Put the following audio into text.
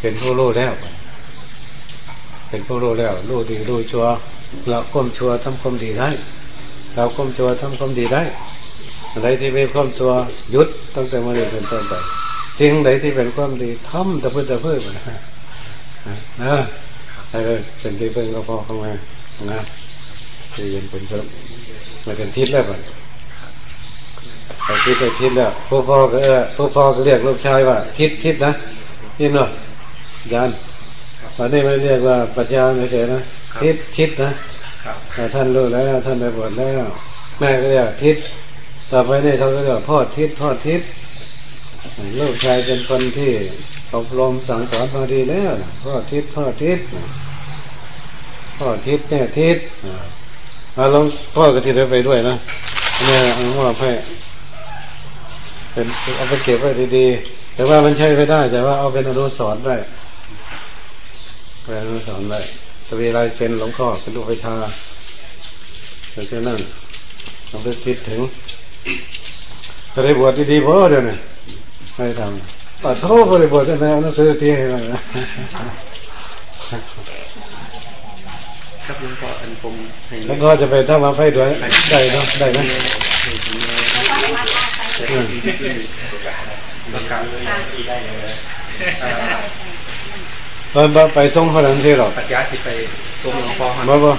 เป็นผู้รู้แล้ว เป็นผู้รู้แล้วรู้ดีรู้ชัวเราก้มชัวทำความดีได้ เราก้มชัวทำความดีได้ อะไรที่เป็นความชัวหยุดตั้งแต่เมื่อเรียนเป็นต้นไปสิ่งใดที่เป็นความดีทำแต่เพื่อแต่เพื่อนะนะให้เป็นที่เพิ่งก็พอเข้ามานะที่เย็นเป็นเพิ่มมาเป็นทิศแล้วก่อนไปทิศไปทิศแล้วผู้พ่อก็เออผู้พ่อก็เรียกลูกชายว่า ทิศทิศนะทิศเนาะ ยานตอนนี้ไม่เรียกว่าปัญญาไม่ใช่นะทิศทิศนะแต่ท่านรู้แล้วท่านได้บวชแล้วแม่ก็เรียกทิศต่อไปนี่เขาก็เรียกพ่อทิศพ่อทิศลูกชายเป็นคนที่อบรมสั่งสอนมาดีแล้วพ่อทิศพ่อทิศพ่อทิศแม่ทิศเอาลองพ่อก็ทิศไปด้วยนะเนี่ยเอาว่าให้เป็นเอาไปเก็บไว้ดีๆแต่ว่ามันใช้ไม่ได้ แต่ว่าเอาเป็นอนุสรณ์ได้ เป็นอนุสรณ์ได้สวีลายเซ็นหลวงพ่อเป็นลูกไปชาเป็นเช่นนั้นเราไปคิดถึงจะได้บวชดีๆเพราะเดี๋ยวนี้ไม่ทำปัดโทษบริบทจะแนวหนังสือที่ให้มันครับหลวงพ่ออันผมให้แล้วก็จะไปทำมาไฟด้วยได้เนาะได้นะประกาศเลยได้เลย เอ่อเออไปส่งเขาหลังสิหรอกปัจจัยที่ไปตรงหลวงพ่อบ่บ่